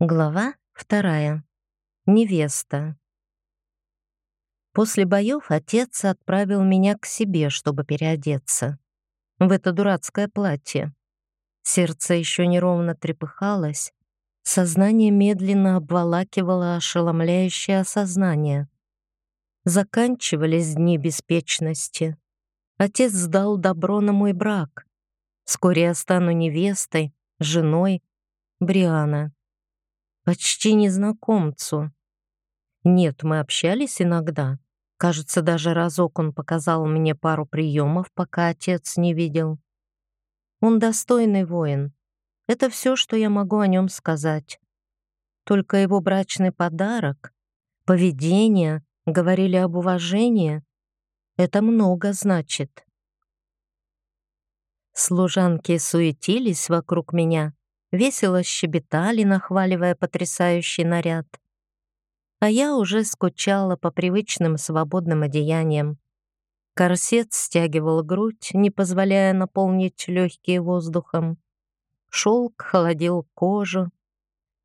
Глава вторая. Невеста. После боев отец отправил меня к себе, чтобы переодеться. В это дурацкое платье. Сердце еще неровно трепыхалось, сознание медленно обволакивало ошеломляющее осознание. Заканчивались дни беспечности. Отец сдал добро на мой брак. Вскоре я стану невестой, женой Бриана почти незнакомцу. Нет, мы общались иногда. Кажется, даже разок он показал мне пару приемов, пока отец не видел. Он достойный воин. Это все, что я могу о нем сказать. Только его брачный подарок, поведение говорили об уважении. Это много значит. Служанки суетились вокруг меня, весело щебетали, нахваливая потрясающий наряд. А я уже скучала по привычным свободным одеяниям. Корсет стягивал грудь, не позволяя наполнить легкие воздухом. Шелк холодил кожу.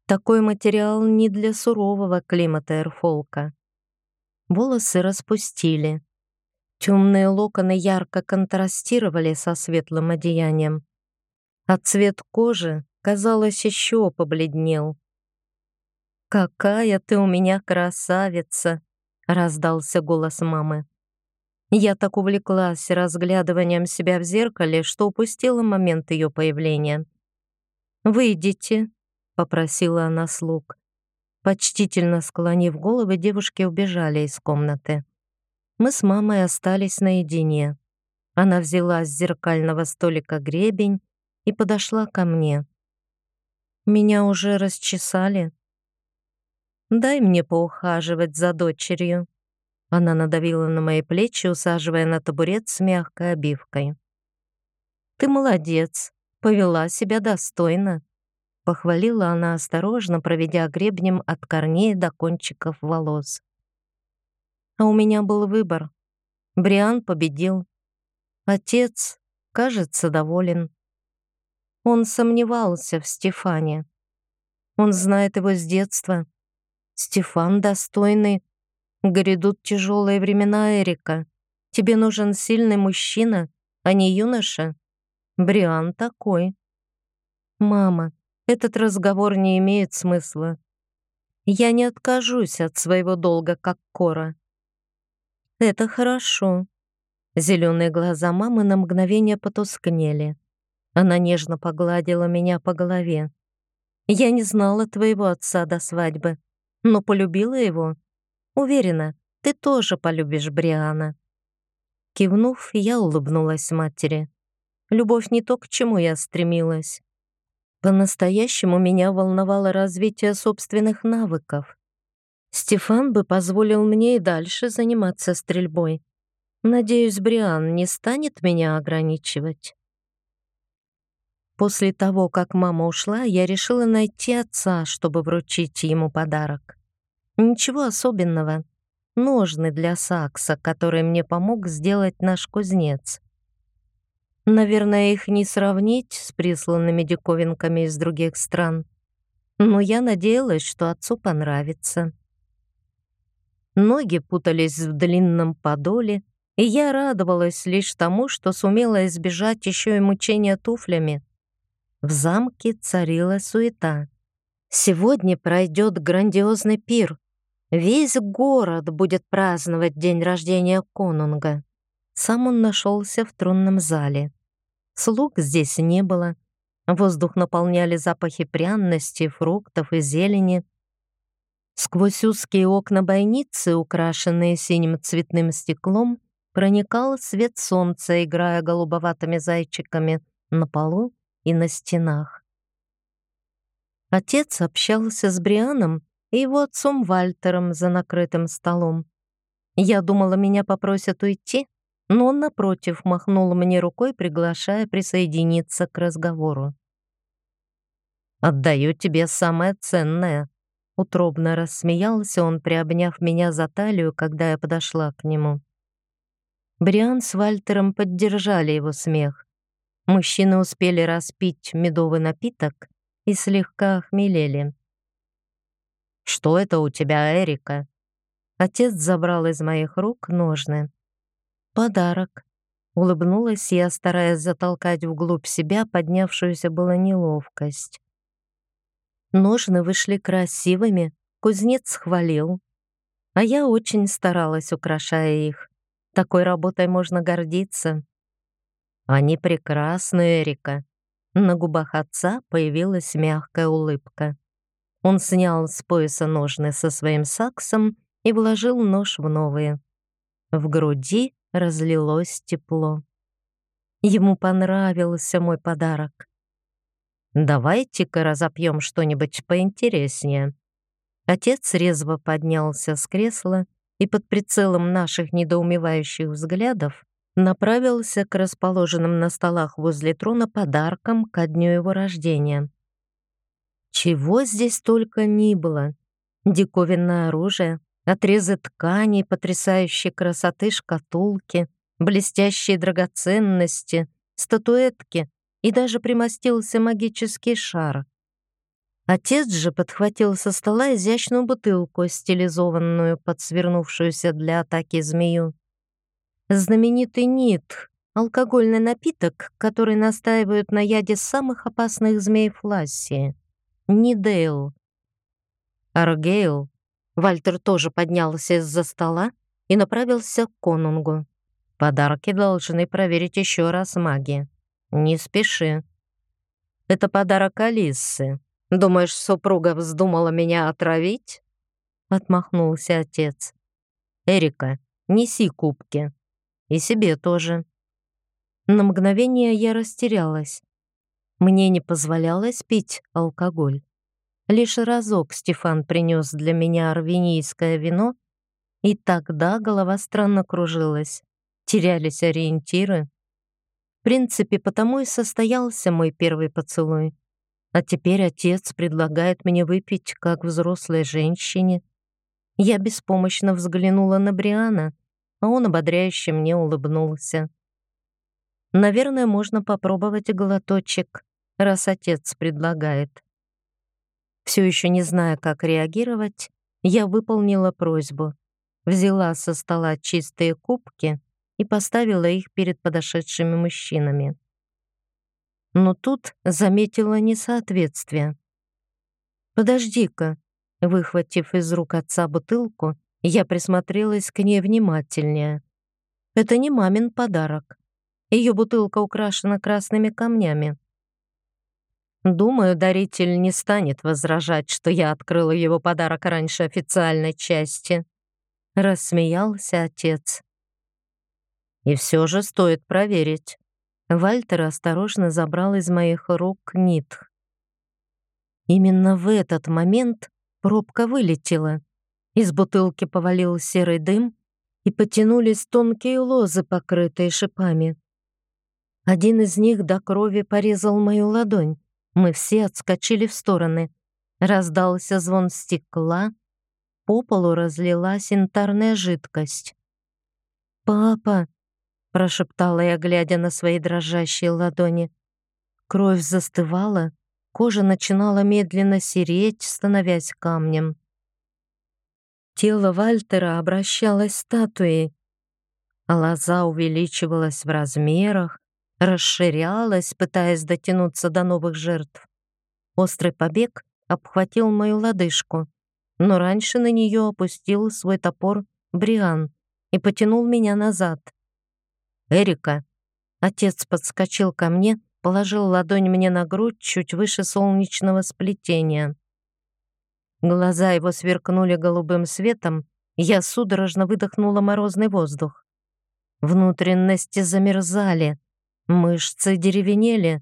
Такой материал не для сурового климата эрфолка. Волосы распустили. Темные локоны ярко контрастировали со светлым одеянием, а цвет кожи казалось, еще побледнел. «Какая ты у меня красавица!» — раздался голос мамы. Я так увлеклась разглядыванием себя в зеркале, что упустила момент ее появления. «Выйдите», — попросила она слуг. Почтительно склонив головы, девушки убежали из комнаты. Мы с мамой остались наедине. Она взяла с зеркального столика гребень и подошла ко мне. Меня уже расчесали. Дай мне поухаживать за дочерью. Она надавила на мои плечи, усаживая на табурет с мягкой обивкой. Ты молодец, повела себя достойно. Похвалила она осторожно, проведя гребнем от корней до кончиков волос. А у меня был выбор. Бриан победил. Отец, кажется, доволен. Он сомневался в Стефане. Он знает его с детства. Стефан достойный. Грядут тяжелые времена, Эрика. Тебе нужен сильный мужчина, а не юноша. Бриан такой. Мама, этот разговор не имеет смысла. Я не откажусь от своего долга, как Кора. Это хорошо. Зеленые глаза мамы на мгновение потускнели. Она нежно погладила меня по голове. «Я не знала твоего отца до свадьбы, но полюбила его. Уверена, ты тоже полюбишь Бриана». Кивнув, я улыбнулась матери. Любовь не то, к чему я стремилась. По-настоящему меня волновало развитие собственных навыков. Стефан бы позволил мне и дальше заниматься стрельбой. Надеюсь, Бриан не станет меня ограничивать. После того, как мама ушла, я решила найти отца, чтобы вручить ему подарок. Ничего особенного. Ножны для сакса, который мне помог сделать наш кузнец. Наверное, их не сравнить с присланными диковинками из других стран. Но я надеялась, что отцу понравится. Ноги путались в длинном подоле, и я радовалась лишь тому, что сумела избежать еще и мучения туфлями. В замке царила суета. Сегодня пройдет грандиозный пир. Весь город будет праздновать день рождения конунга. Сам он нашелся в тронном зале. Слуг здесь не было. Воздух наполняли запахи пряности, фруктов и зелени. Сквозь узкие окна бойницы, украшенные синим цветным стеклом, проникал свет солнца, играя голубоватыми зайчиками на полу и на стенах. Отец общался с Брианом и его отцом Вальтером за накрытым столом. Я думала, меня попросят уйти, но он, напротив, махнул мне рукой, приглашая присоединиться к разговору. «Отдаю тебе самое ценное», — утробно рассмеялся он, приобняв меня за талию, когда я подошла к нему. Бриан с Вальтером поддержали его смех. Мужчины успели распить медовый напиток и слегка охмелели. «Что это у тебя, Эрика?» Отец забрал из моих рук ножны. «Подарок», — улыбнулась я, стараясь затолкать вглубь себя поднявшуюся была неловкость. Ножны вышли красивыми, кузнец хвалил. А я очень старалась, украшая их. Такой работой можно гордиться. Они прекрасны, Эрика. На губах отца появилась мягкая улыбка. Он снял с пояса ножны со своим саксом и вложил нож в новые. В груди разлилось тепло. Ему понравился мой подарок. «Давайте-ка разопьем что-нибудь поинтереснее». Отец резво поднялся с кресла и под прицелом наших недоумевающих взглядов направился к расположенным на столах возле трона подаркам ко дню его рождения. Чего здесь только ни было. Диковинное оружие, отрезы тканей потрясающей красоты шкатулки, блестящие драгоценности, статуэтки и даже примостился магический шар. Отец же подхватил со стола изящную бутылку, стилизованную под свернувшуюся для атаки змею. Знаменитый нит — алкогольный напиток, который настаивают на яде самых опасных змей Флассии — Нидейл. Аргейл Вальтер тоже поднялся из-за стола и направился к конунгу. Подарки должны проверить еще раз маги. Не спеши. Это подарок Алисы. Думаешь, супруга вздумала меня отравить? Отмахнулся отец. Эрика, неси кубки. И себе тоже. На мгновение я растерялась. Мне не позволялось пить алкоголь. Лишь разок Стефан принес для меня арвинийское вино, и тогда голова странно кружилась, терялись ориентиры. В принципе, потому и состоялся мой первый поцелуй. А теперь отец предлагает мне выпить, как взрослой женщине. Я беспомощно взглянула на Бриана, а он ободряюще мне улыбнулся. Наверное, можно попробовать глоточек, раз отец предлагает. Все еще не зная, как реагировать, я выполнила просьбу, взяла со стола чистые кубки и поставила их перед подошедшими мужчинами. Но тут заметила несоответствие. «Подожди-ка», выхватив из рук отца бутылку, я присмотрелась к ней внимательнее. Это не мамин подарок. Ее бутылка украшена красными камнями. Думаю, даритель не станет возражать, что я открыла его подарок раньше официальной части. Рассмеялся отец. И все же стоит проверить. Вальтер осторожно забрал из моих рук нитх. Именно в этот момент пробка вылетела. Из бутылки повалил серый дым, и потянулись тонкие лозы, покрытые шипами. Один из них до крови порезал мою ладонь. Мы все отскочили в стороны. Раздался звон стекла. По полу разлилась янтарная жидкость. «Папа!» — прошептала я, глядя на свои дрожащие ладони. Кровь застывала, кожа начинала медленно сереть, становясь камнем. Тело Вальтера обращалось статуей, лоза увеличивалась в размерах, расширялась, пытаясь дотянуться до новых жертв. Острый побег обхватил мою лодыжку, но раньше на нее опустил свой топор Бриан и потянул меня назад. «Эрика!» Отец подскочил ко мне, положил ладонь мне на грудь чуть выше солнечного сплетения. Глаза его сверкнули голубым светом, я судорожно выдохнула морозный воздух. Внутренности замерзали, Мышцы деревенели,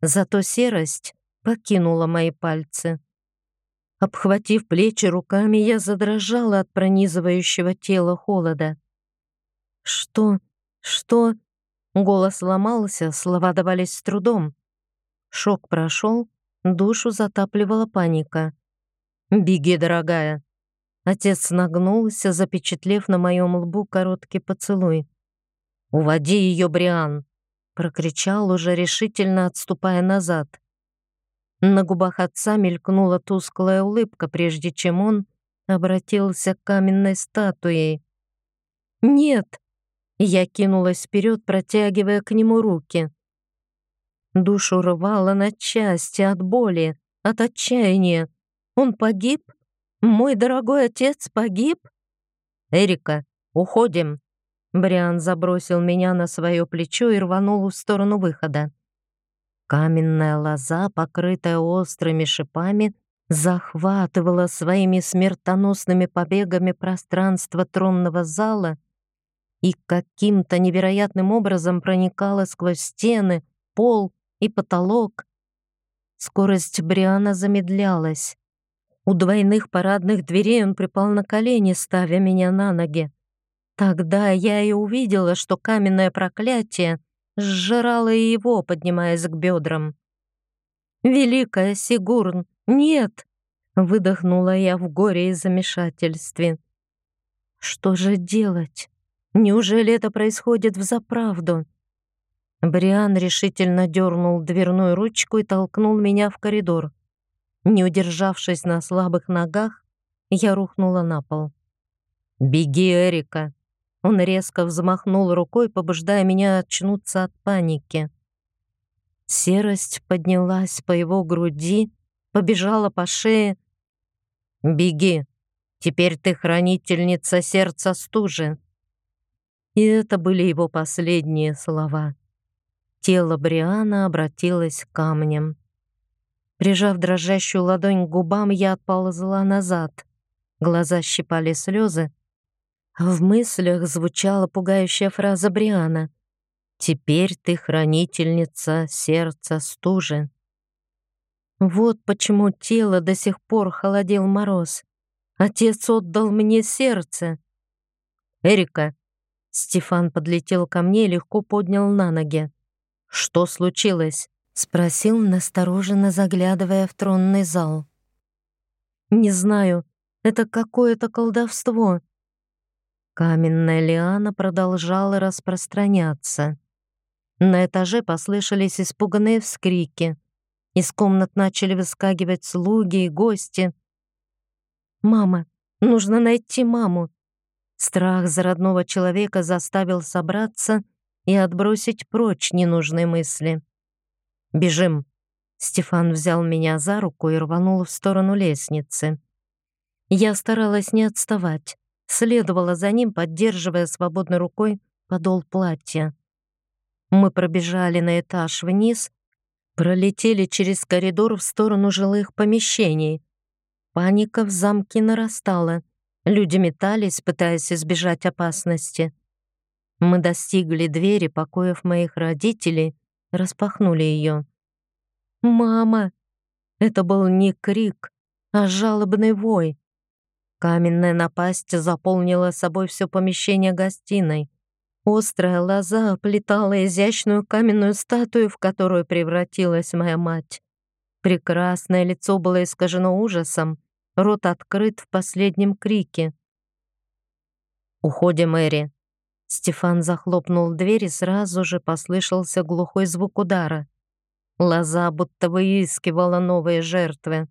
зато серость покинула мои пальцы. Обхватив плечи руками, я задрожала от пронизывающего тела холода. «Что? Что?» Голос ломался, слова давались с трудом. Шок прошел, душу затапливала паника. «Беги, дорогая!» Отец нагнулся, запечатлев на моем лбу короткий поцелуй. «Уводи ее, Бриан!» прокричал, уже решительно отступая назад. На губах отца мелькнула тусклая улыбка, прежде чем он обратился к каменной статуе. «Нет!» Я кинулась вперед, протягивая к нему руки. Душу рвало на части от боли, от отчаяния. Он погиб? Мой дорогой отец погиб? «Эрика, уходим!» Бриан забросил меня на свое плечо и рванул в сторону выхода. Каменная лоза, покрытая острыми шипами, захватывала своими смертоносными побегами пространство тронного зала и каким-то невероятным образом проникала сквозь стены, пол и потолок. Скорость Бриана замедлялась. У двойных парадных дверей он припал на колени, ставя меня на ноги. Тогда я и увидела, что каменное проклятие сжирало и его, поднимаясь к бедрам. «Великая Сигурн, нет!» — выдохнула я в горе и замешательстве. «Что же делать? Неужели это происходит в заправду?» Бриан решительно дернул дверную ручку и толкнул меня в коридор. Не удержавшись на слабых ногах, я рухнула на пол. «Беги, Эрика!» Он резко взмахнул рукой, побуждая меня очнуться от паники. Серость поднялась по его груди, побежала по шее. «Беги! Теперь ты хранительница сердца стужи!» И это были его последние слова. Тело Бриана обратилось камнем. Прижав дрожащую ладонь к губам, я отползла назад. Глаза щипали слезы. В мыслях звучала пугающая фраза Бриана. «Теперь ты хранительница сердца стужи». Вот почему тело до сих пор холодил мороз. Отец отдал мне сердце. «Эрика!» Стефан подлетел ко мне и легко поднял на ноги. «Что случилось?» Спросил, настороженно заглядывая в тронный зал. «Не знаю, это какое-то колдовство». Каменная лиана продолжала распространяться. На этаже послышались испуганные вскрики. Из комнат начали выскакивать слуги и гости. «Мама! Нужно найти маму!» Страх за родного человека заставил собраться и отбросить прочь ненужные мысли. «Бежим!» Стефан взял меня за руку и рванул в сторону лестницы. Я старалась не отставать, следовала за ним, поддерживая свободной рукой подол платья. Мы пробежали на этаж вниз, пролетели через коридор в сторону жилых помещений. Паника в замке нарастала. Люди метались, пытаясь избежать опасности. Мы достигли двери покоев моих родителей распахнули ее. «Мама!» Это был не крик, а жалобный вой. Каменная напасть заполнила собой все помещение гостиной. Острая лоза оплетала изящную каменную статую, в которую превратилась моя мать. Прекрасное лицо было искажено ужасом, рот открыт в последнем крике. «Уходим, Мэри!» Стефан захлопнул дверь, и сразу же послышался глухой звук удара. Лоза будто выискивала новые жертвы.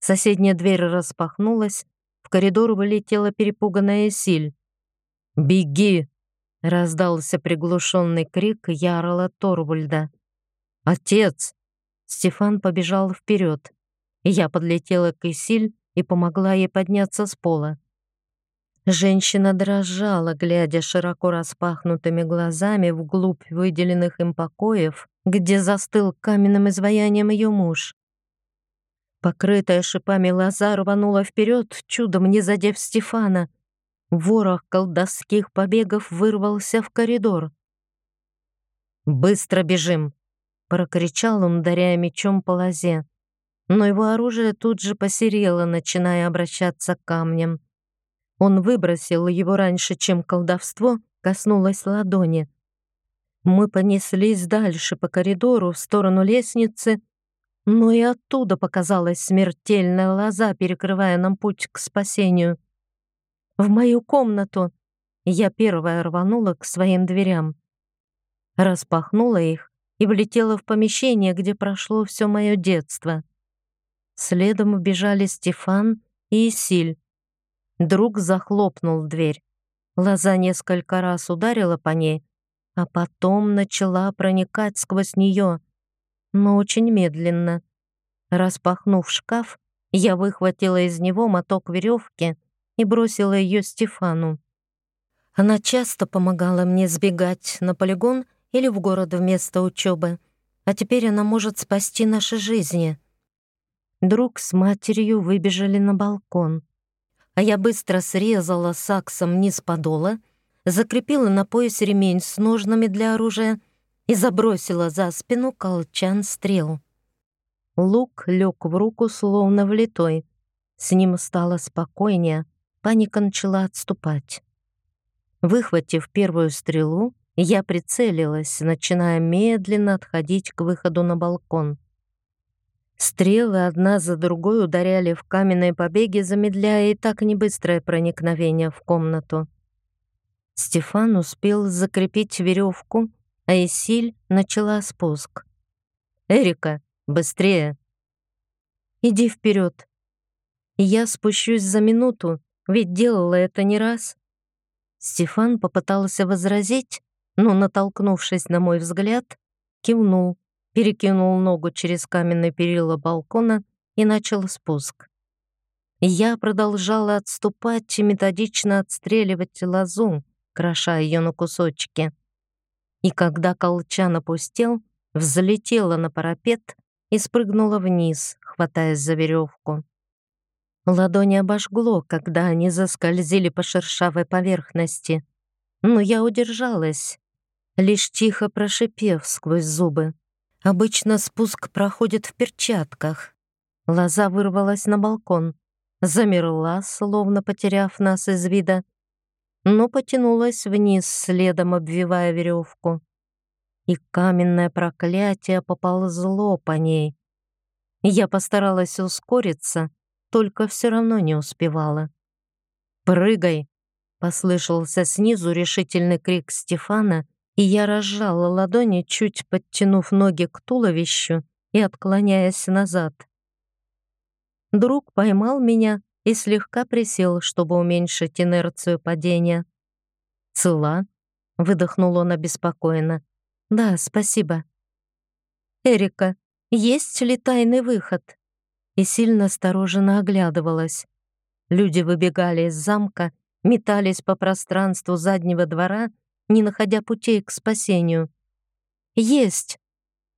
Соседняя дверь распахнулась, в коридор вылетела перепуганная Силь. «Беги!» — раздался приглушенный крик Ярла Торвальда. «Отец!» Стефан побежал вперед. Я подлетела к Исиль и помогла ей подняться с пола. Женщина дрожала, глядя широко распахнутыми глазами вглубь выделенных им покоев, где застыл каменным изваянием ее муж. Покрытая шипами лоза рванула вперед, чудом не задев Стефана. Ворох колдовских побегов вырвался в коридор. «Быстро бежим!» — прокричал он, ударяя мечом по лозе. Но его оружие тут же посерело, начиная обращаться к камням. Он выбросил его раньше, чем колдовство коснулось ладони. Мы понеслись дальше по коридору в сторону лестницы, но и оттуда показалась смертельная лоза, перекрывая нам путь к спасению. В мою комнату я первая рванула к своим дверям. Распахнула их и влетела в помещение, где прошло все мое детство. Следом убежали Стефан и Исиль. Друг захлопнул дверь. Лоза несколько раз ударила по ней, а потом начала проникать сквозь нее, но очень медленно. Распахнув шкаф, я выхватила из него моток веревки и бросила ее Стефану. Она часто помогала мне сбегать на полигон или в город вместо учебы, а теперь она может спасти наши жизни. Друг с матерью выбежали на балкон, а я быстро срезала саксом низ подола, закрепила на пояс ремень с ножнами для оружия и забросила за спину колчан стрел. Лук лег в руку, словно влитой. С ним стало спокойнее, паника начала отступать. Выхватив первую стрелу, я прицелилась, начиная медленно отходить к выходу на балкон. Стрелы одна за другой ударяли в каменные побеги, замедляя и так небыстрое проникновение в комнату. Стефан успел закрепить веревку, а Исиль начала спуск. «Эрика, Быстрее. Иди вперед. Я спущусь за минуту, ведь делала это не раз. Стефан попытался возразить, но, натолкнувшись на мой взгляд, кивнул, перекинул ногу через каменное перила балкона и начал спуск. Я продолжала отступать и методично отстреливать лозу, кроша ее на кусочки. И когда колчан опустел, взлетела на парапет и спрыгнула вниз, хватаясь за веревку. Ладони обожгло, когда они заскользили по шершавой поверхности, но я удержалась, лишь тихо прошипев сквозь зубы. Обычно спуск проходит в перчатках. Лоза вырвалась на балкон, замерла, словно потеряв нас из вида, но потянулась вниз, следом обвивая веревку и каменное проклятие поползло по ней. Я постаралась ускориться, только все равно не успевала. «Прыгай!» — послышался снизу решительный крик Стефана, и я разжала ладони, чуть подтянув ноги к туловищу и отклоняясь назад. Друг поймал меня и слегка присел, чтобы уменьшить инерцию падения. «Цела?» — выдохнул он обеспокоенно. «Да, спасибо». «Эрика, есть ли тайный выход?» И сильно осторожно оглядывалась. Люди выбегали из замка, метались по пространству заднего двора, не находя путей к спасению. «Есть!»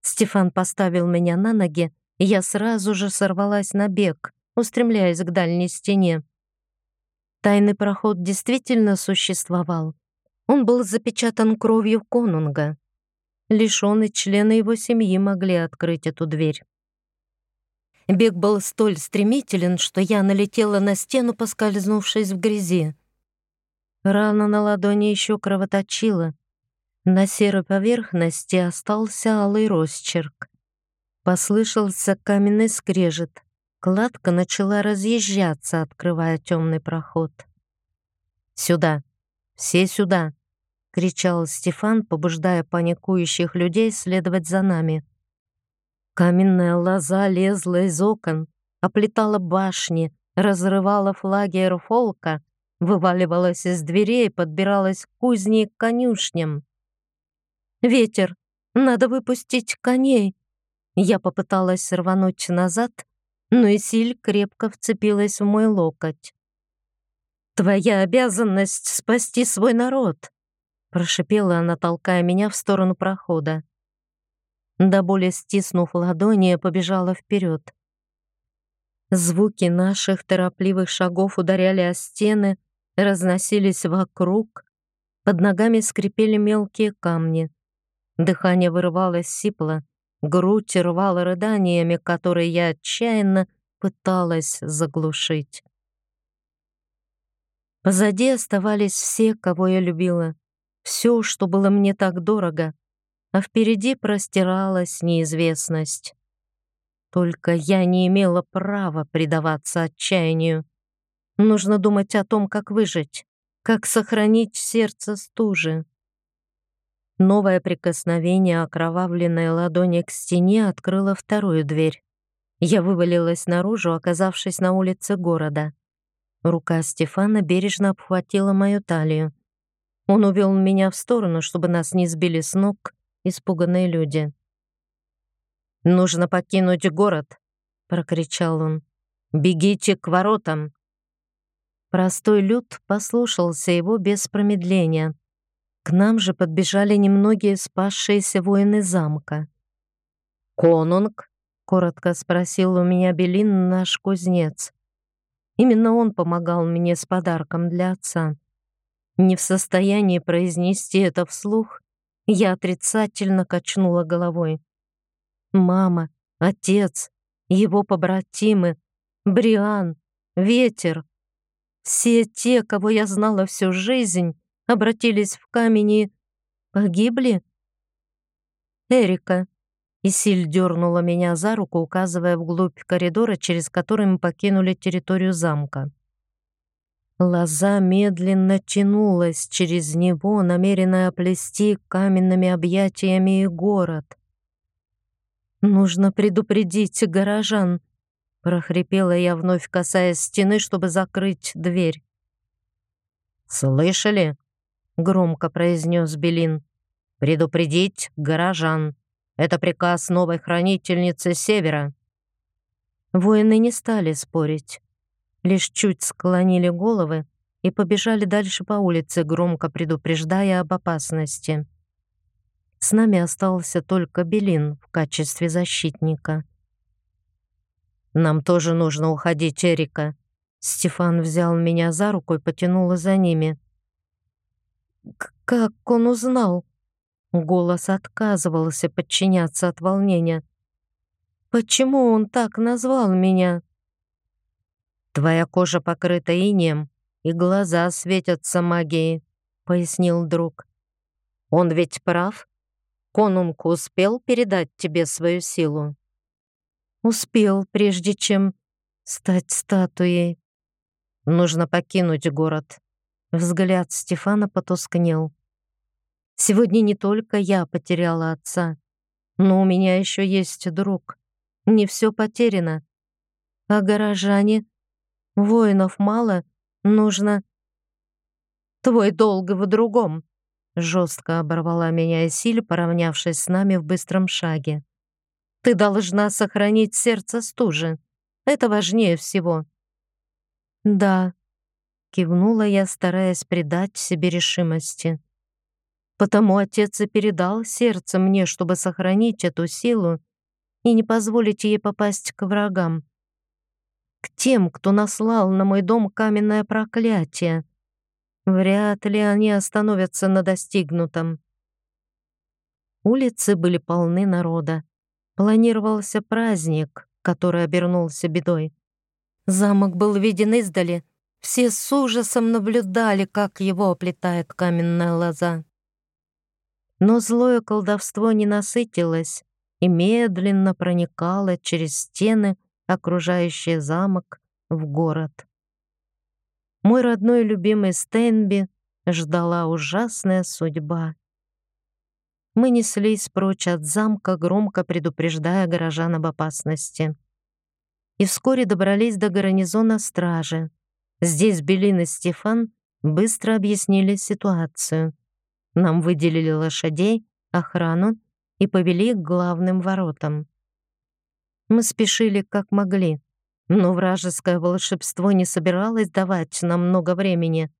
Стефан поставил меня на ноги, и я сразу же сорвалась на бег, устремляясь к дальней стене. Тайный проход действительно существовал. Он был запечатан кровью конунга. Лишь он и члены его семьи могли открыть эту дверь. Бег был столь стремителен, что я налетела на стену, поскользнувшись в грязи. Рана на ладони еще кровоточила. На серой поверхности остался алый росчерк. Послышался каменный скрежет. Кладка начала разъезжаться, открывая темный проход. «Сюда! Все сюда!» кричал Стефан, побуждая паникующих людей следовать за нами. Каменная лоза лезла из окон, оплетала башни, разрывала флаги эрфолка, вываливалась из дверей, подбиралась к кузне и к конюшням. «Ветер! Надо выпустить коней!» Я попыталась рвануть назад, но Исиль крепко вцепилась в мой локоть. «Твоя обязанность — спасти свой народ!» Прошипела она, толкая меня в сторону прохода. До боли стиснув ладони, побежала вперед. Звуки наших торопливых шагов ударяли о стены, разносились вокруг. Под ногами скрипели мелкие камни. Дыхание вырывалось сипло, грудь рвала рыданиями, которые я отчаянно пыталась заглушить. Позади оставались все, кого я любила все, что было мне так дорого, а впереди простиралась неизвестность. Только я не имела права предаваться отчаянию. Нужно думать о том, как выжить, как сохранить сердце стужи. Новое прикосновение окровавленной ладони к стене открыло вторую дверь. Я вывалилась наружу, оказавшись на улице города. Рука Стефана бережно обхватила мою талию. Он увел меня в сторону, чтобы нас не сбили с ног испуганные люди. «Нужно покинуть город», — прокричал он. «Бегите к воротам!» Простой люд послушался его без промедления. К нам же подбежали немногие спасшиеся воины замка. «Конунг?» — коротко спросил у меня Белин, наш кузнец. Именно он помогал мне с подарком для отца. Не в состоянии произнести это вслух, я отрицательно качнула головой. Мама, отец, его побратимы, Бриан, Ветер. Все те, кого я знала всю жизнь, обратились в камень и погибли. Эрика. Исиль дернула меня за руку, указывая вглубь коридора, через который мы покинули территорию замка. Лоза медленно тянулась через него, намеренная оплести каменными объятиями город. «Нужно предупредить горожан», — прохрипела я, вновь касаясь стены, чтобы закрыть дверь. «Слышали?» — громко произнес Белин. «Предупредить горожан. Это приказ новой хранительницы Севера». Воины не стали спорить лишь чуть склонили головы и побежали дальше по улице, громко предупреждая об опасности. С нами остался только Белин в качестве защитника. «Нам тоже нужно уходить, Эрика». Стефан взял меня за руку и потянул за ними. «Как он узнал?» Голос отказывался подчиняться от волнения. «Почему он так назвал меня?» «Твоя кожа покрыта инеем, и глаза светятся магией», — пояснил друг. «Он ведь прав? Конунг успел передать тебе свою силу?» «Успел, прежде чем стать статуей. Нужно покинуть город». Взгляд Стефана потускнел. «Сегодня не только я потеряла отца, но у меня еще есть друг. Не все потеряно. А горожане Воинов мало, нужно... Твой долг в другом. Жестко оборвала меня Силь, поравнявшись с нами в быстром шаге. Ты должна сохранить сердце стужи. Это важнее всего. Да, кивнула я, стараясь придать себе решимости. Потому отец и передал сердце мне, чтобы сохранить эту силу и не позволить ей попасть к врагам к тем, кто наслал на мой дом каменное проклятие. Вряд ли они остановятся на достигнутом. Улицы были полны народа. Планировался праздник, который обернулся бедой. Замок был виден издали. Все с ужасом наблюдали, как его оплетает каменная лоза. Но злое колдовство не насытилось и медленно проникало через стены, окружающий замок, в город. Мой родной любимый Стэнби ждала ужасная судьба. Мы неслись прочь от замка, громко предупреждая горожан об опасности. И вскоре добрались до гарнизона стражи. Здесь Белин и Стефан быстро объяснили ситуацию. Нам выделили лошадей, охрану и повели к главным воротам. Мы спешили как могли, но вражеское волшебство не собиралось давать нам много времени.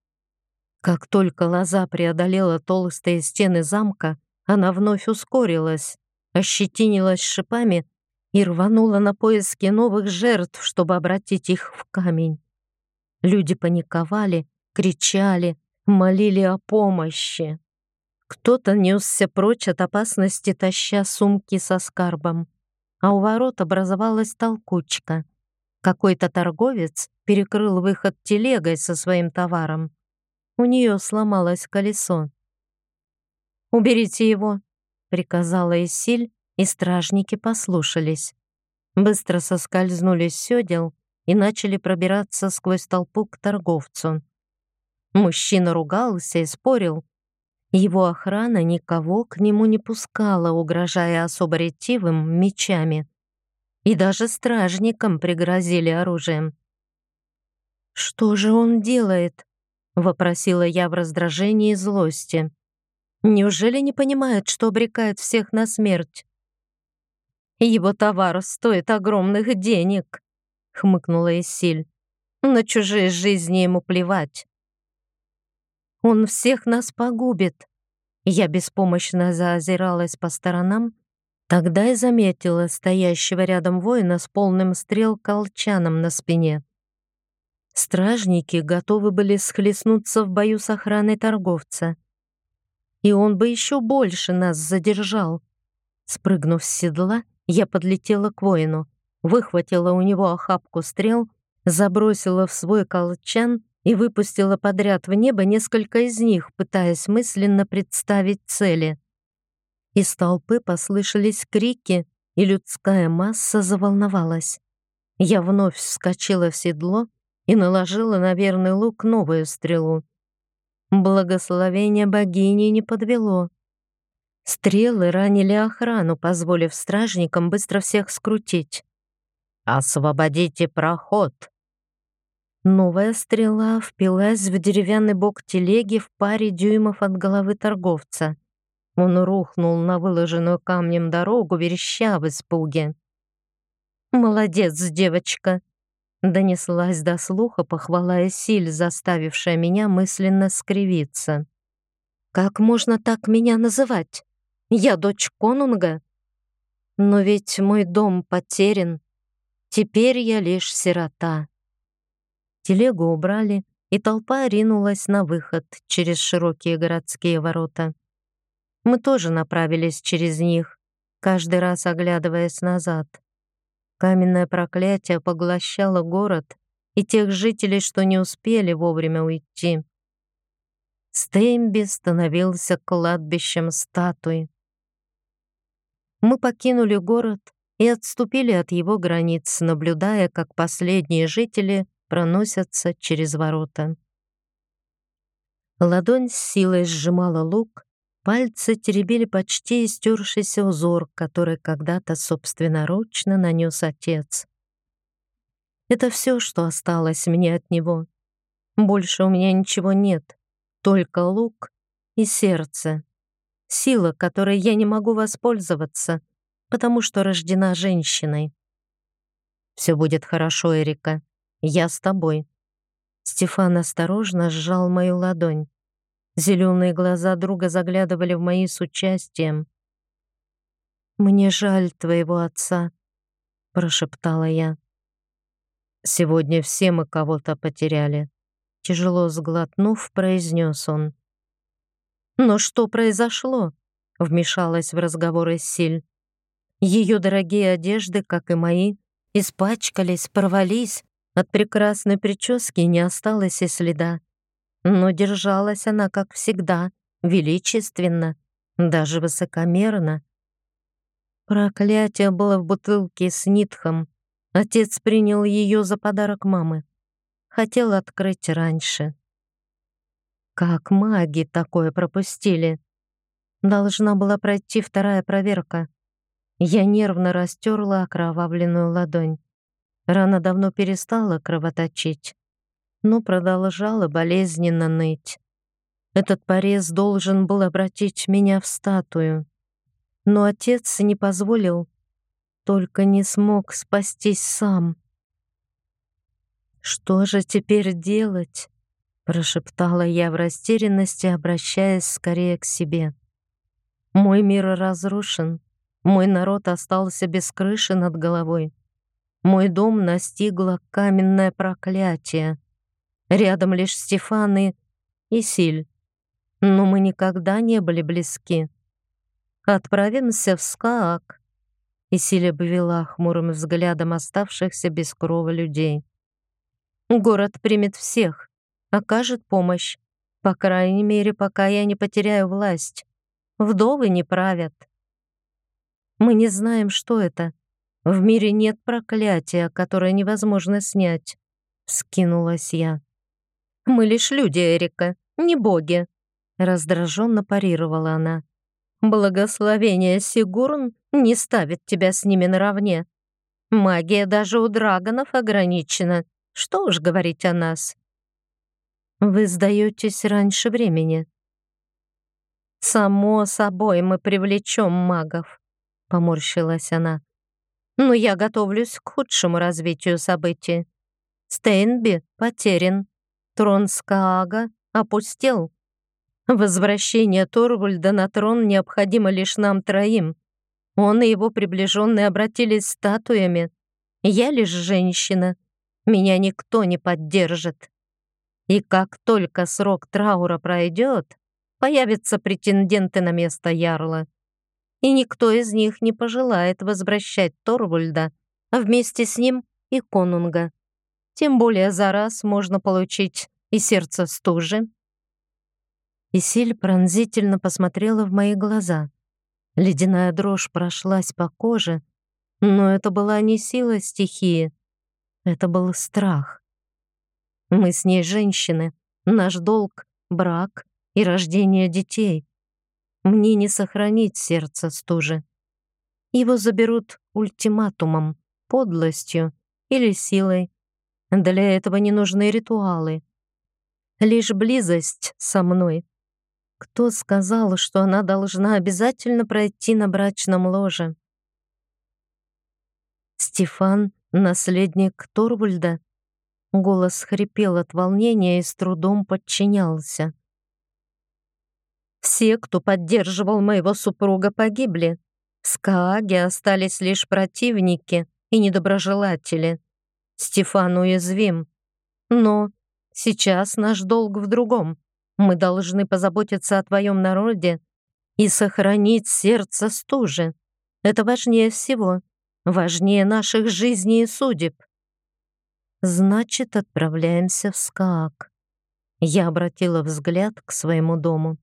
Как только лоза преодолела толстые стены замка, она вновь ускорилась, ощетинилась шипами и рванула на поиски новых жертв, чтобы обратить их в камень. Люди паниковали, кричали, молили о помощи. Кто-то несся прочь от опасности, таща сумки со скарбом а у ворот образовалась толкучка. Какой-то торговец перекрыл выход телегой со своим товаром. У нее сломалось колесо. «Уберите его», — приказала Исиль, и стражники послушались. Быстро соскользнули с сёдел и начали пробираться сквозь толпу к торговцу. Мужчина ругался и спорил. Его охрана никого к нему не пускала, угрожая особо ретивым мечами. И даже стражникам пригрозили оружием. «Что же он делает?» — вопросила я в раздражении и злости. «Неужели не понимает, что обрекает всех на смерть?» «Его товар стоит огромных денег», — хмыкнула Исиль. «На чужие жизни ему плевать». Он всех нас погубит. Я беспомощно заозиралась по сторонам, тогда и заметила стоящего рядом воина с полным стрел колчаном на спине. Стражники готовы были схлестнуться в бою с охраной торговца. И он бы еще больше нас задержал. Спрыгнув с седла, я подлетела к воину, выхватила у него охапку стрел, забросила в свой колчан и выпустила подряд в небо несколько из них, пытаясь мысленно представить цели. Из толпы послышались крики, и людская масса заволновалась. Я вновь вскочила в седло и наложила на верный лук новую стрелу. Благословение богини не подвело. Стрелы ранили охрану, позволив стражникам быстро всех скрутить. «Освободите проход!» Новая стрела впилась в деревянный бок телеги в паре дюймов от головы торговца. Он рухнул на выложенную камнем дорогу, вереща в испуге. «Молодец, девочка!» Донеслась до слуха похвала Силь, заставившая меня мысленно скривиться. «Как можно так меня называть? Я дочь конунга? Но ведь мой дом потерян. Теперь я лишь сирота». Телегу убрали, и толпа ринулась на выход через широкие городские ворота. Мы тоже направились через них, каждый раз оглядываясь назад. Каменное проклятие поглощало город и тех жителей, что не успели вовремя уйти. Стеймби становился кладбищем статуи. Мы покинули город и отступили от его границ, наблюдая, как последние жители проносятся через ворота. Ладонь с силой сжимала лук, пальцы теребили почти истершийся узор, который когда-то собственноручно нанес отец. Это все, что осталось мне от него. Больше у меня ничего нет, только лук и сердце. Сила, которой я не могу воспользоваться, потому что рождена женщиной. Все будет хорошо, Эрика. Я с тобой». Стефан осторожно сжал мою ладонь. Зеленые глаза друга заглядывали в мои с участием. «Мне жаль твоего отца», — прошептала я. «Сегодня все мы кого-то потеряли», — тяжело сглотнув, произнес он. «Но что произошло?» — вмешалась в разговор Эссиль. Ее дорогие одежды, как и мои, испачкались, порвались, от прекрасной прически не осталось и следа. Но держалась она, как всегда, величественно, даже высокомерно. Проклятие было в бутылке с нитхом. Отец принял ее за подарок мамы. Хотел открыть раньше. Как маги такое пропустили? Должна была пройти вторая проверка. Я нервно растерла окровавленную ладонь. Рана давно перестала кровоточить, но продолжала болезненно ныть. Этот порез должен был обратить меня в статую. Но отец не позволил, только не смог спастись сам. «Что же теперь делать?» — прошептала я в растерянности, обращаясь скорее к себе. «Мой мир разрушен, мой народ остался без крыши над головой. Мой дом настигло каменное проклятие. Рядом лишь Стефаны и Силь. Но мы никогда не были близки. Отправимся в Скаак. И Силь обвела хмурым взглядом оставшихся без крова людей. Город примет всех, окажет помощь. По крайней мере, пока я не потеряю власть. Вдовы не правят. Мы не знаем, что это в мире нет проклятия, которое невозможно снять. Скинулась я. Мы лишь люди, Эрика, не боги. раздраженно парировала она. Благословение Сигурн не ставит тебя с ними наравне. Магия даже у драгонов ограничена. Что уж говорить о нас. Вы сдаетесь раньше времени. Само собой мы привлечем магов, поморщилась она. Но я готовлюсь к худшему развитию событий. Стейнби потерян. Трон Скаага опустел. Возвращение Торвальда на трон необходимо лишь нам троим. Он и его приближенные обратились статуями. Я лишь женщина. Меня никто не поддержит. И как только срок траура пройдет, появятся претенденты на место Ярла. И никто из них не пожелает возвращать Торвальда, а вместе с ним и Конунга. Тем более за раз можно получить и сердце стужи. Исиль пронзительно посмотрела в мои глаза. Ледяная дрожь прошлась по коже, но это была не сила стихии, это был страх. Мы с ней женщины, наш долг — брак и рождение детей. Мне не сохранить сердце стужи. Его заберут ультиматумом, подлостью или силой. Для этого не нужны ритуалы. Лишь близость со мной кто сказал, что она должна обязательно пройти на брачном ложе? Стефан — наследник Торвальда. Голос хрипел от волнения и с трудом подчинялся. Все, кто поддерживал моего супруга, погибли. В Скааге остались лишь противники и недоброжелатели. Стефан уязвим. Но сейчас наш долг в другом. Мы должны позаботиться о твоем народе и сохранить сердце стужи. Это важнее всего, важнее наших жизней и судеб. Значит, отправляемся в Скаак. Я обратила взгляд к своему дому.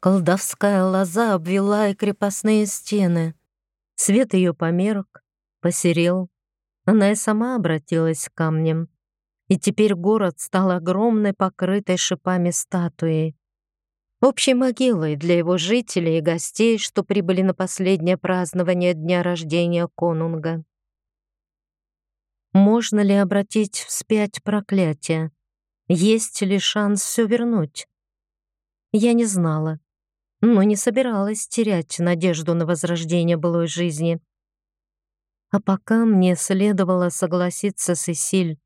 Колдовская лоза обвела и крепостные стены. Свет ее померк, посерел. Она и сама обратилась к камням и теперь город стал огромной покрытой шипами статуей. Общей могилой для его жителей и гостей, что прибыли на последнее празднование дня рождения Конунга. Можно ли обратить вспять проклятие? Есть ли шанс все вернуть? Я не знала, но не собиралась терять надежду на возрождение былой жизни. А пока мне следовало согласиться с Исиль,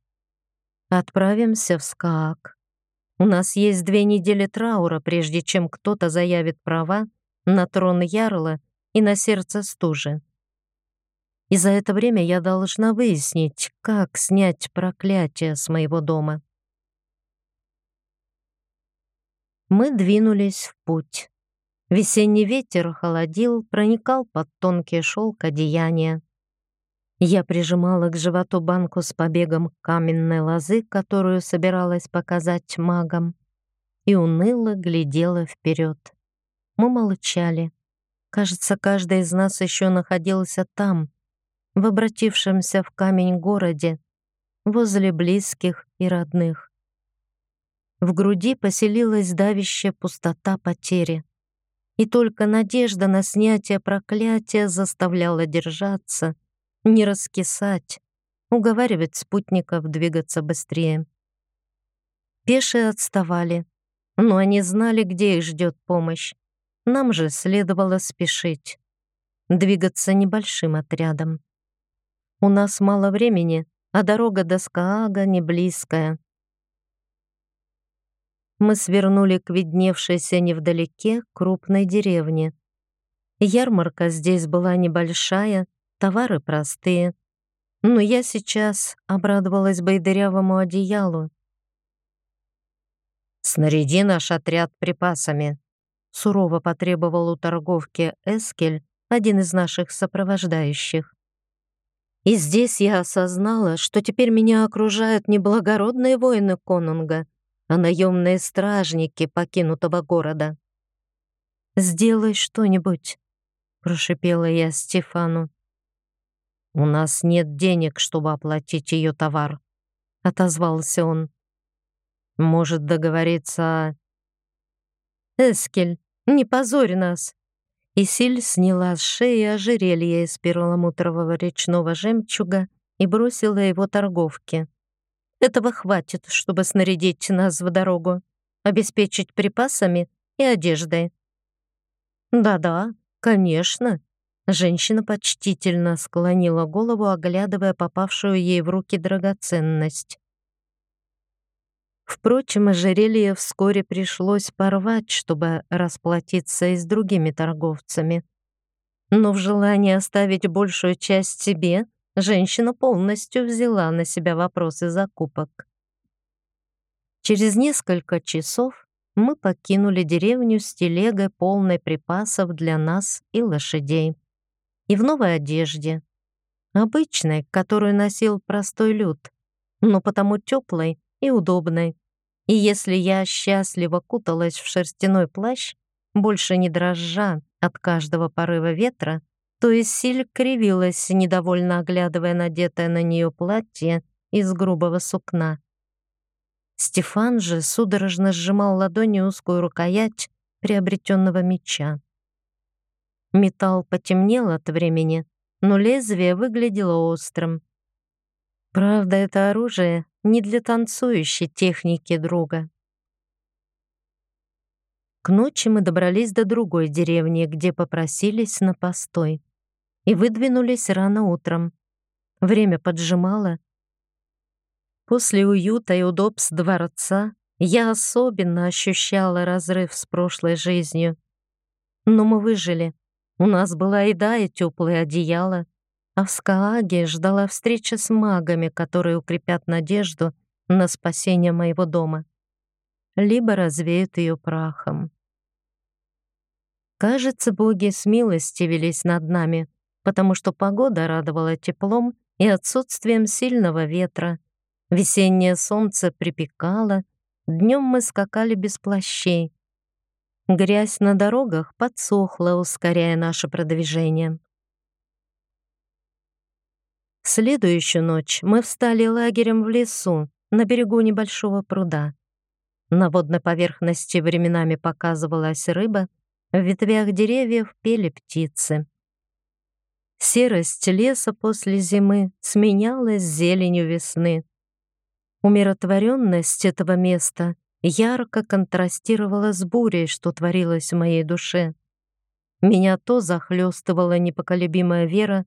Отправимся в Скаак. У нас есть две недели траура, прежде чем кто-то заявит права на трон Ярла и на сердце стужи. И за это время я должна выяснить, как снять проклятие с моего дома. Мы двинулись в путь. Весенний ветер холодил, проникал под тонкий шелк одеяния. Я прижимала к животу банку с побегом каменной лозы, которую собиралась показать магам, и уныло глядела вперед. Мы молчали. Кажется, каждый из нас еще находился там, в обратившемся в камень городе, возле близких и родных. В груди поселилась давящая пустота потери. И только надежда на снятие проклятия заставляла держаться не раскисать, уговаривать спутников двигаться быстрее. Пешие отставали, но они знали, где их ждет помощь. Нам же следовало спешить, двигаться небольшим отрядом. У нас мало времени, а дорога до Скаага не близкая. Мы свернули к видневшейся невдалеке крупной деревне. Ярмарка здесь была небольшая, Товары простые, но я сейчас обрадовалась бы и дырявому одеялу. «Снаряди наш отряд припасами», — сурово потребовал у торговки Эскель, один из наших сопровождающих. И здесь я осознала, что теперь меня окружают не благородные воины Конунга, а наемные стражники покинутого города. «Сделай что-нибудь», — прошипела я Стефану. «У нас нет денег, чтобы оплатить ее товар», — отозвался он. «Может договориться...» Эскель, не позорь нас!» Исиль сняла с шеи ожерелье из перламутрового речного жемчуга и бросила его торговке. «Этого хватит, чтобы снарядить нас в дорогу, обеспечить припасами и одеждой». «Да-да, конечно». Женщина почтительно склонила голову, оглядывая попавшую ей в руки драгоценность. Впрочем, ожерелье вскоре пришлось порвать, чтобы расплатиться и с другими торговцами. Но в желании оставить большую часть себе, женщина полностью взяла на себя вопросы закупок. Через несколько часов мы покинули деревню с телегой, полной припасов для нас и лошадей. И в новой одежде, обычной, которую носил простой люд, но потому теплой и удобной. И если я счастливо куталась в шерстяной плащ, больше не дрожа от каждого порыва ветра, то Исиль кривилась, недовольно оглядывая надетое на нее платье из грубого сукна. Стефан же судорожно сжимал ладонью узкую рукоять приобретенного меча. Металл потемнел от времени, но лезвие выглядело острым. Правда, это оружие не для танцующей техники друга. К ночи мы добрались до другой деревни, где попросились на постой. И выдвинулись рано утром. Время поджимало. После уюта и удобств дворца я особенно ощущала разрыв с прошлой жизнью. Но мы выжили. У нас была еда и теплое одеяло а в Скааге ждала встреча с магами, которые укрепят надежду на спасение моего дома, либо развеют ее прахом. Кажется, боги с милости велись над нами, потому что погода радовала теплом и отсутствием сильного ветра. Весеннее солнце припекало, днем мы скакали без плащей. Грязь на дорогах подсохла, ускоряя наше продвижение. Следующую ночь мы встали лагерем в лесу, на берегу небольшого пруда. На водной поверхности временами показывалась рыба, в ветвях деревьев пели птицы. Серость леса после зимы сменялась зеленью весны. Умиротворенность этого места ярко контрастировала с бурей, что творилось в моей душе. Меня то захлестывала непоколебимая вера,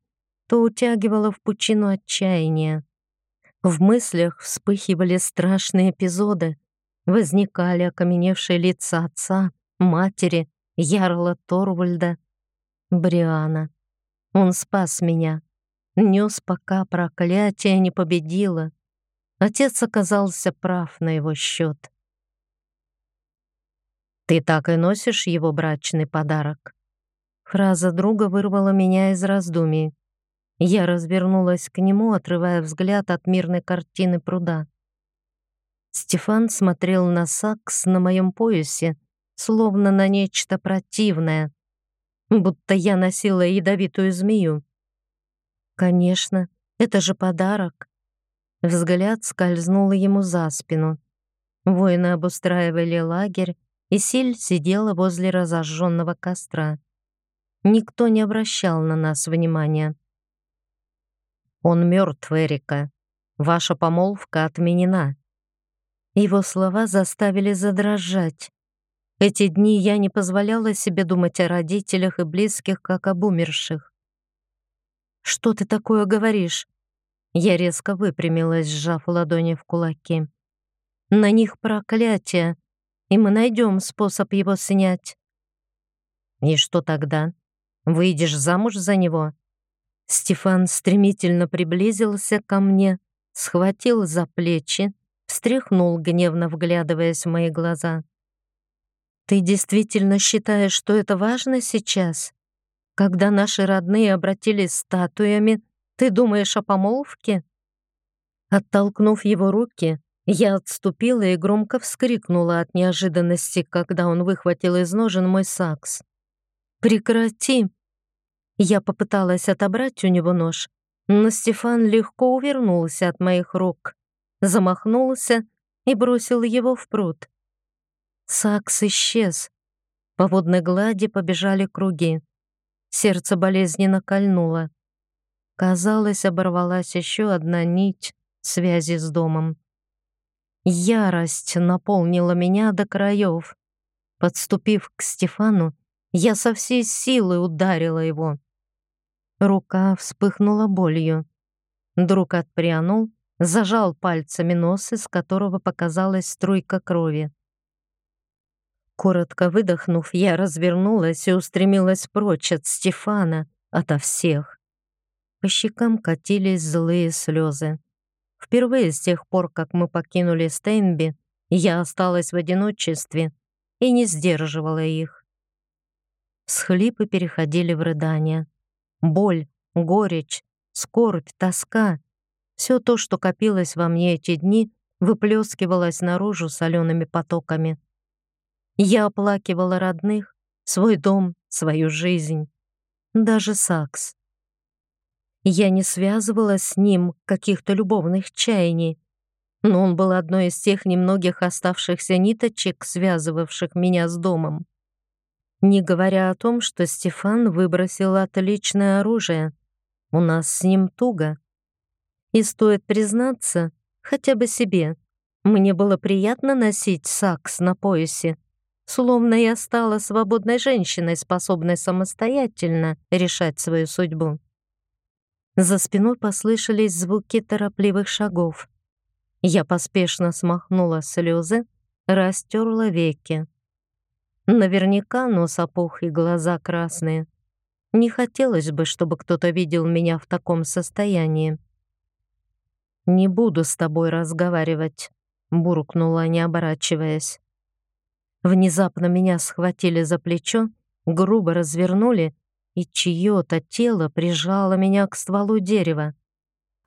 то утягивало в пучину отчаяния. В мыслях вспыхивали страшные эпизоды, возникали окаменевшие лица отца, матери, Ярла Торвальда, Бриана. Он спас меня, нес пока проклятие не победило. Отец оказался прав на его счет. «Ты так и носишь его брачный подарок?» Фраза друга вырвала меня из раздумий. Я развернулась к нему, отрывая взгляд от мирной картины пруда. Стефан смотрел на сакс на моем поясе, словно на нечто противное, будто я носила ядовитую змею. Конечно, это же подарок. Взгляд скользнул ему за спину. Воины обустраивали лагерь, и Силь сидела возле разожженного костра. Никто не обращал на нас внимания. Он мертв, Эрика. Ваша помолвка отменена». Его слова заставили задрожать. Эти дни я не позволяла себе думать о родителях и близких, как об умерших. «Что ты такое говоришь?» Я резко выпрямилась, сжав ладони в кулаки. «На них проклятие, и мы найдем способ его снять». «И что тогда? Выйдешь замуж за него?» Стефан стремительно приблизился ко мне, схватил за плечи, встряхнул, гневно вглядываясь в мои глаза. «Ты действительно считаешь, что это важно сейчас? Когда наши родные обратились статуями, ты думаешь о помолвке?» Оттолкнув его руки, я отступила и громко вскрикнула от неожиданности, когда он выхватил из ножен мой сакс. «Прекрати!» Я попыталась отобрать у него нож, но Стефан легко увернулся от моих рук, замахнулся и бросил его в пруд. Сакс исчез, По водной глади побежали круги. Сердце болезненно кольнуло. Казалось, оборвалась еще одна нить связи с домом. Ярость наполнила меня до краев. Подступив к Стефану, я со всей силы ударила его. Рука вспыхнула болью. Друг отпрянул, зажал пальцами нос, из которого показалась струйка крови. Коротко выдохнув, я развернулась и устремилась прочь от Стефана, ото всех. По щекам катились злые слезы. Впервые с тех пор, как мы покинули Стейнби, я осталась в одиночестве и не сдерживала их. Схлипы переходили в рыдания. Боль, горечь, скорбь, тоска — все то, что копилось во мне эти дни, выплескивалось наружу солеными потоками. Я оплакивала родных, свой дом, свою жизнь, даже Сакс. Я не связывала с ним каких-то любовных чаяний, но он был одной из тех немногих оставшихся ниточек, связывавших меня с домом. Не говоря о том, что Стефан выбросил отличное оружие. У нас с ним туго. И стоит признаться, хотя бы себе, мне было приятно носить сакс на поясе, словно я стала свободной женщиной, способной самостоятельно решать свою судьбу. За спиной послышались звуки торопливых шагов. Я поспешно смахнула слезы, растерла веки. Наверняка нос опух и глаза красные. Не хотелось бы, чтобы кто-то видел меня в таком состоянии. «Не буду с тобой разговаривать», — буркнула, не оборачиваясь. Внезапно меня схватили за плечо, грубо развернули и чье-то тело прижало меня к стволу дерева.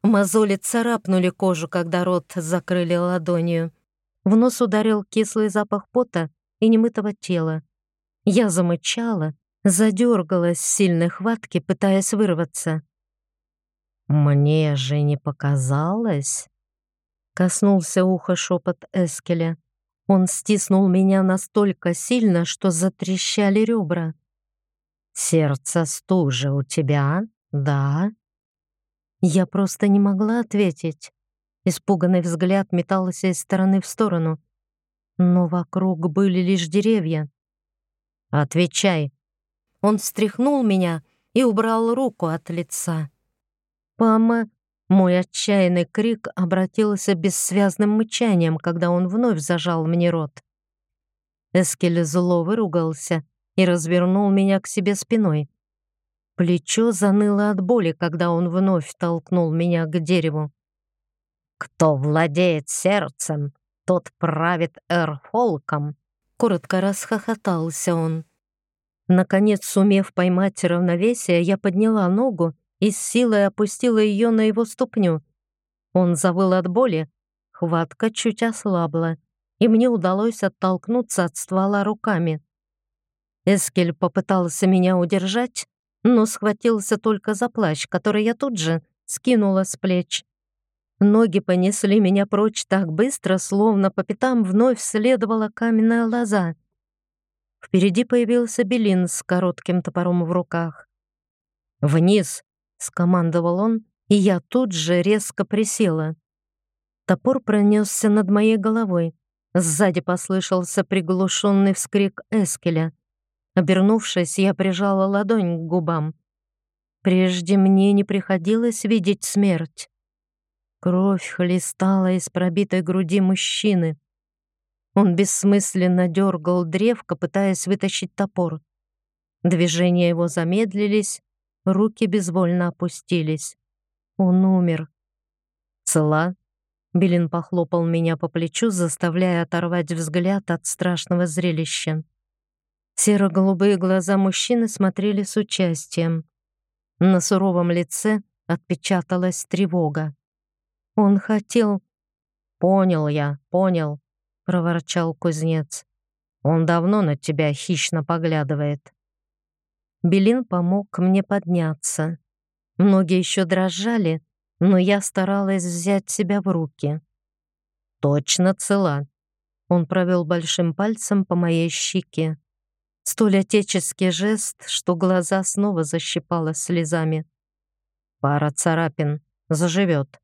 Мозоли царапнули кожу, когда рот закрыли ладонью. В нос ударил кислый запах пота и немытого тела. Я замычала, задергалась в сильной хватке, пытаясь вырваться. «Мне же не показалось!» Коснулся ухо шепот Эскеля. Он стиснул меня настолько сильно, что затрещали ребра. «Сердце стужа у тебя, да?» Я просто не могла ответить. Испуганный взгляд метался из стороны в сторону. Но вокруг были лишь деревья. «Отвечай!» Он встряхнул меня и убрал руку от лица. «Пама!» Мой отчаянный крик обратился бессвязным мычанием, когда он вновь зажал мне рот. Эскель зло выругался и развернул меня к себе спиной. Плечо заныло от боли, когда он вновь толкнул меня к дереву. «Кто владеет сердцем, тот правит Эрхолком», — коротко расхохотался он. Наконец, сумев поймать равновесие, я подняла ногу и с силой опустила ее на его ступню. Он завыл от боли, хватка чуть ослабла, и мне удалось оттолкнуться от ствола руками. Эскель попытался меня удержать, но схватился только за плащ, который я тут же скинула с плеч. Ноги понесли меня прочь так быстро, словно по пятам вновь следовала каменная лоза. Впереди появился Белин с коротким топором в руках. «Вниз!» — скомандовал он, и я тут же резко присела. Топор пронесся над моей головой. Сзади послышался приглушенный вскрик Эскеля. Обернувшись, я прижала ладонь к губам. Прежде мне не приходилось видеть смерть. Кровь хлестала из пробитой груди мужчины. Он бессмысленно дергал древко, пытаясь вытащить топор. Движения его замедлились, руки безвольно опустились. Он умер. «Цела?» Белин похлопал меня по плечу, заставляя оторвать взгляд от страшного зрелища. Серо-голубые глаза мужчины смотрели с участием. На суровом лице отпечаталась тревога. Он хотел... «Понял я, понял», — проворчал кузнец. «Он давно на тебя хищно поглядывает». Белин помог мне подняться. Ноги еще дрожали, но я старалась взять себя в руки. «Точно цела», — он провел большим пальцем по моей щеке. Столь отеческий жест, что глаза снова защипало слезами. «Пара царапин. Заживет».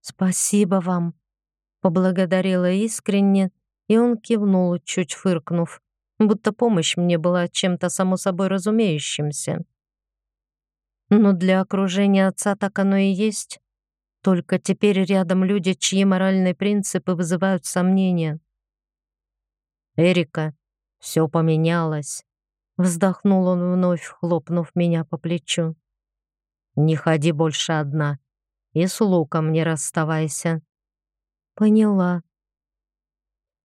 «Спасибо вам», — поблагодарила искренне, и он кивнул, чуть фыркнув, будто помощь мне была чем-то само собой разумеющимся. Но для окружения отца так оно и есть. Только теперь рядом люди, чьи моральные принципы вызывают сомнения. «Эрика, все поменялось», — вздохнул он вновь, хлопнув меня по плечу. «Не ходи больше одна и с луком не расставайся». «Поняла».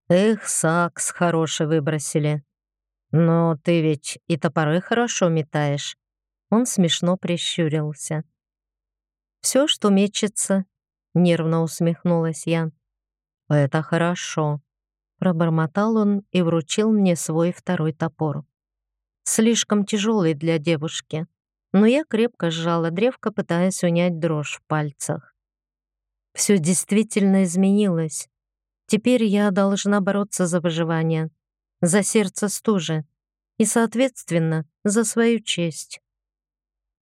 «Эх, сакс хороший выбросили. Но ты ведь и топоры хорошо метаешь». Он смешно прищурился. Все, что мечется», — нервно усмехнулась я. «Это хорошо», — пробормотал он и вручил мне свой второй топор. Слишком тяжелый для девушки, но я крепко сжала древко, пытаясь унять дрожь в пальцах. Все действительно изменилось. Теперь я должна бороться за выживание, за сердце стужи и, соответственно, за свою честь.